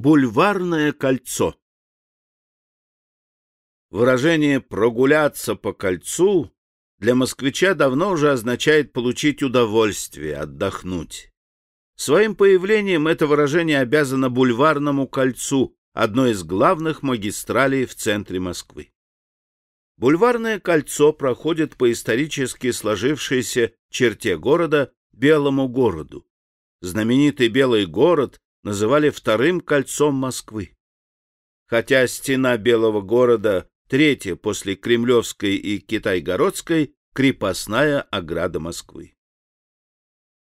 Бульварное кольцо Выражение «прогуляться по кольцу» для москвича давно уже означает получить удовольствие, отдохнуть. Своим появлением это выражение обязано бульварному кольцу, одной из главных магистралей в центре Москвы. Бульварное кольцо проходит по исторически сложившейся черте города Белому городу. Знаменитый Белый город называли вторым кольцом Москвы. Хотя стена Белого города третья после Кремлевской и Китайгородской крепостная ограда Москвы.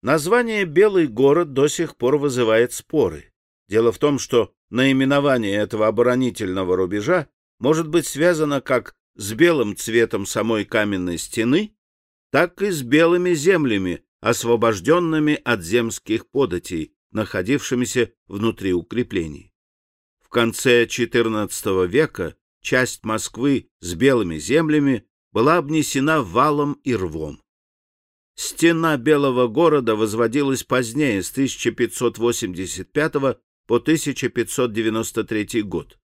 Название «Белый город» до сих пор вызывает споры. Дело в том, что наименование этого оборонительного рубежа может быть связано как с белым цветом самой каменной стены, так и с белыми землями, освобожденными от земских податей, находившимися внутри укреплений. В конце XIV века часть Москвы с белыми землями была обнесена валом и рвом. Стена Белого города возводилась позднее, с 1585 по 1593 год.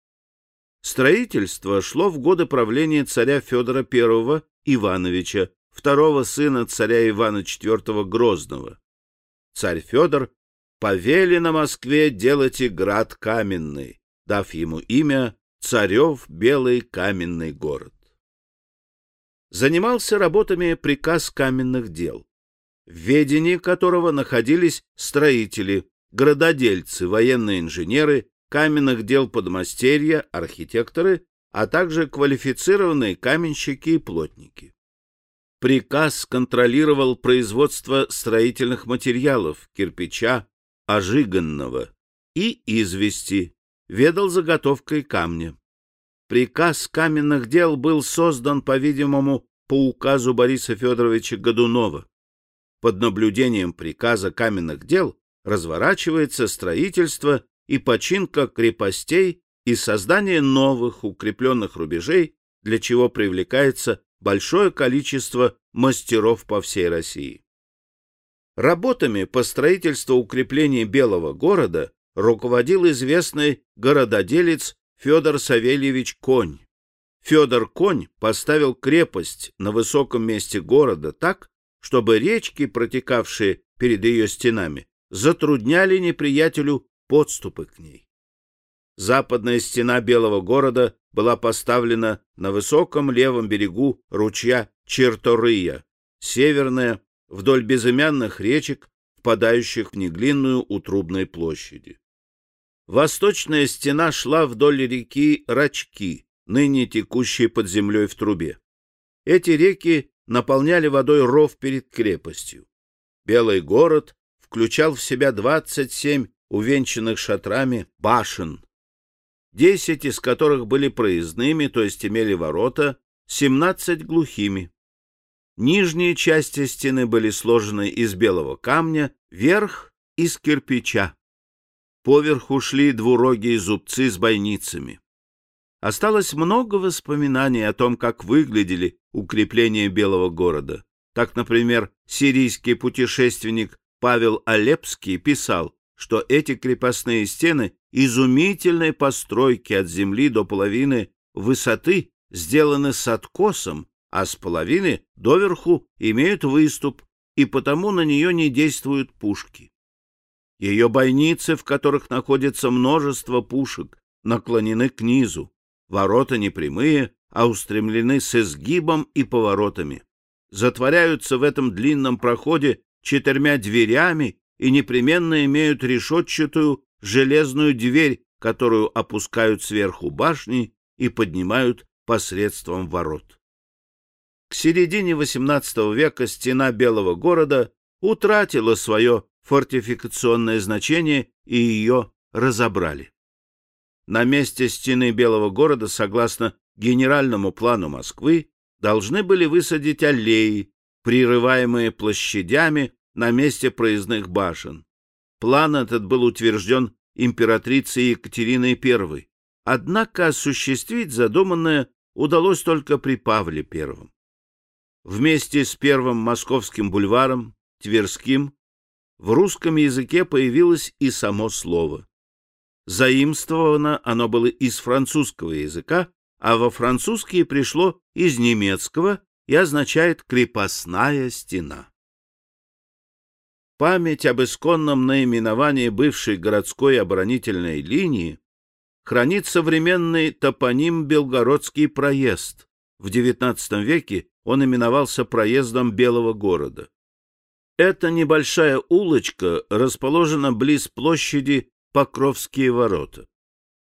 Строительство шло в годы правления царя Федора I Ивановича, второго сына царя Ивана IV Грозного. Царь Федор повелено Москве делать и град каменный, дав ему имя Царев Белый каменный город. Занимался работами приказ каменных дел, в ведении которого находились строители, градодельцы, военные инженеры, каменных дел подмастерья, архитекторы, а также квалифицированные каменщики и плотники. Приказ контролировал производство строительных материалов, кирпича, ожиганного и извести, ведал заготовкой камня. Приказ каменных дел был создан, по-видимому, по указу Бориса Федоровича Годунова. Под наблюдением приказа каменных дел разворачивается строительство и починка крепостей и создание новых укрепленных рубежей, для чего привлекается большое количество мастеров по всей России. Работами по строительству укрепления Белого города руководил известный горододелец Федор Савельевич Конь. Федор Конь поставил крепость на высоком месте города так, чтобы речки, протекавшие перед ее стенами, затрудняли неприятелю подступы к ней. Западная стена Белого города была поставлена на высоком левом берегу ручья Черторыя, северная — вдоль безымянных речек, впадающих в неглинную утрубной площади. Восточная стена шла вдоль реки Рачки, ныне текущей под землей в трубе. Эти реки наполняли водой ров перед крепостью. Белый город включал в себя 27 увенчанных шатрами башен, десять из которых были проездными, то есть имели ворота, семнадцать глухими. Нижние части стены были сложены из белого камня, верх — из кирпича. Поверху шли двурогие зубцы с бойницами. Осталось много воспоминаний о том, как выглядели укрепления Белого города. Так, например, сирийский путешественник Павел Алепский писал, что эти крепостные стены изумительной постройки от земли до половины высоты сделаны с откосом, а с половины доверху имеют выступ, и потому на нее не действуют пушки. Ее бойницы, в которых находится множество пушек, наклонены к низу. Ворота не прямые, а устремлены с изгибом и поворотами. Затворяются в этом длинном проходе четырьмя дверями и непременно имеют решетчатую железную дверь, которую опускают сверху башни и поднимают посредством ворот. К середине XVIII века стена Белого города утратила свое фортификационное значение и ее разобрали. На месте стены Белого города, согласно генеральному плану Москвы, должны были высадить аллеи, прерываемые площадями на месте проездных башен. План этот был утвержден императрицей Екатериной I, однако осуществить задуманное удалось только при Павле I. Вместе с первым московским бульваром, Тверским, в русском языке появилось и само слово. Заимствовано оно было из французского языка, а во французский пришло из немецкого и означает «крепостная стена». Память об исконном наименовании бывшей городской оборонительной линии хранит современный топоним Белгородский проезд. В XIX веке он именовался проездом Белого города. Эта небольшая улочка расположена близ площади Покровские ворота.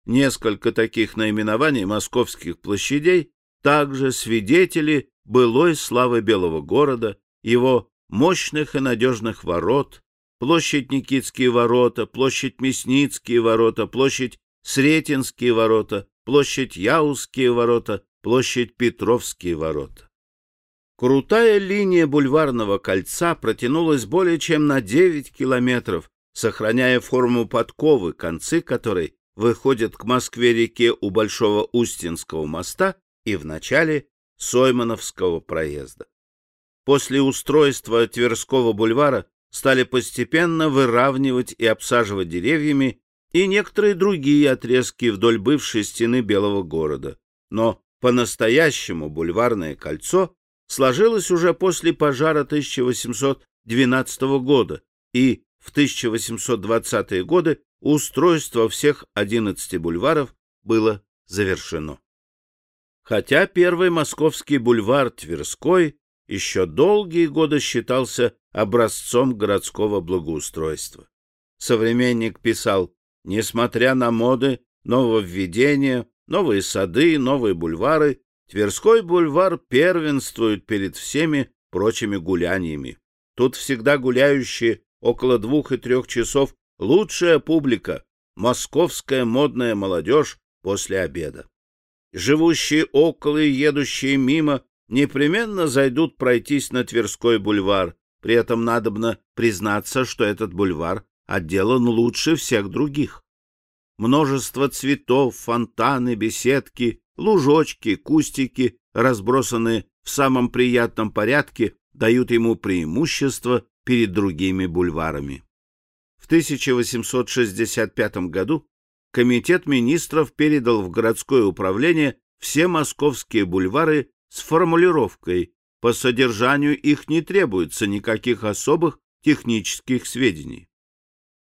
Несколько таких наименований московских площадей также свидетели былой славы Белого города, его мощных и надежных ворот, площадь Никитские ворота, площадь Мясницкие ворота, площадь Сретенские ворота, площадь Яузские ворота, площадь Петровские ворота. Крутая линия бульварного кольца протянулась более чем на 9 километров, сохраняя форму подковы, концы которой выходят к Москве-реке у Большого Устинского моста и в начале Соймановского проезда. После устройства Тверского бульвара стали постепенно выравнивать и обсаживать деревьями и некоторые другие отрезки вдоль бывшей стены Белого города. Но по-настоящему бульварное кольцо сложилось уже после пожара 1812 года, и в 1820-е годы устройство всех 11 бульваров было завершено. Хотя первый московский бульвар Тверской еще долгие годы считался образцом городского благоустройства. Современник писал, несмотря на моды, нововведения, новые сады, новые бульвары, Тверской бульвар первенствует перед всеми прочими гуляниями. Тут всегда гуляющие около двух и трех часов лучшая публика, московская модная молодежь после обеда. Живущие около и едущие мимо непременно зайдут пройтись на Тверской бульвар. При этом надобно признаться, что этот бульвар отделан лучше всех других. Множество цветов, фонтаны, беседки, лужочки, кустики, разбросанные в самом приятном порядке, дают ему преимущество перед другими бульварами. В 1865 году Комитет министров передал в городское управление все московские бульвары с формулировкой «по содержанию их не требуется никаких особых технических сведений».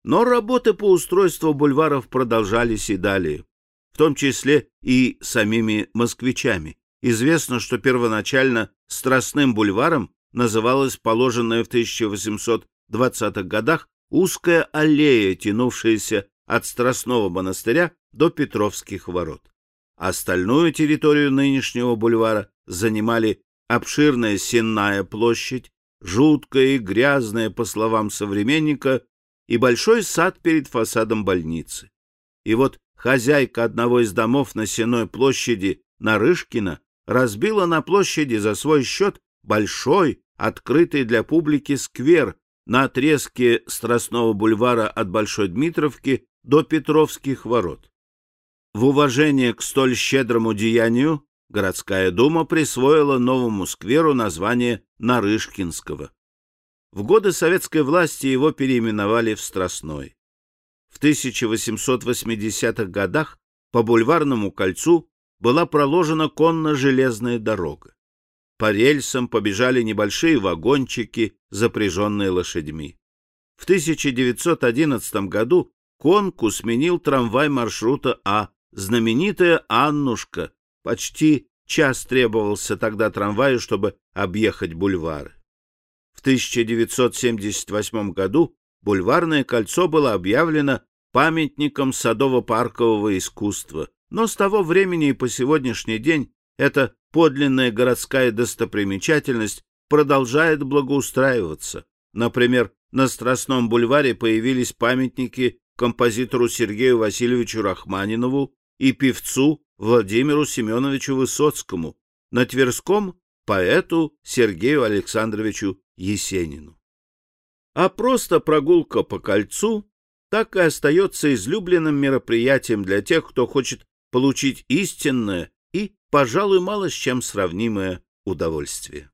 Но работы по устройству бульваров продолжались и далее, в том числе и самими москвичами. Известно, что первоначально Страстным бульваром называлась положенная в 1820-х годах узкая аллея, тянувшаяся от Страстного монастыря до Петровских ворот. Остальную территорию нынешнего бульвара занимали обширная Сенная площадь, жуткая и грязная, по словам современника, и большой сад перед фасадом больницы. И вот хозяйка одного из домов на Сенной площади, Нарышкина, разбила на площади за свой счет большой, открытый для публики сквер на отрезке Страстного бульвара от Большой Дмитровки до Петровских ворот. В уважение к столь щедрому деянию городская дума присвоила новому скверу название Нарышкинского. В годы советской власти его переименовали в Страстной. В 1880-х годах по бульварному кольцу была проложена конно-железная дорога. По рельсам побежали небольшие вагончики, запряженные лошадьми. В 1911 году конку сменил трамвай маршрута А, знаменитая Аннушка. Почти час требовался тогда трамваю, чтобы объехать бульвары. В 1978 году бульварное кольцо было объявлено памятником садово-паркового искусства, но с того времени и по сегодняшний день эта подлинная городская достопримечательность продолжает благоустраиваться. Например, на Страстном бульваре появились памятники композитору Сергею Васильевичу Рахманинову и певцу Владимиру Семеновичу Высоцкому, на Тверском — поэту Сергею Александровичу Есенину. А просто прогулка по кольцу так и остается излюбленным мероприятием для тех, кто хочет получить истинное и, пожалуй, мало с чем сравнимое удовольствие.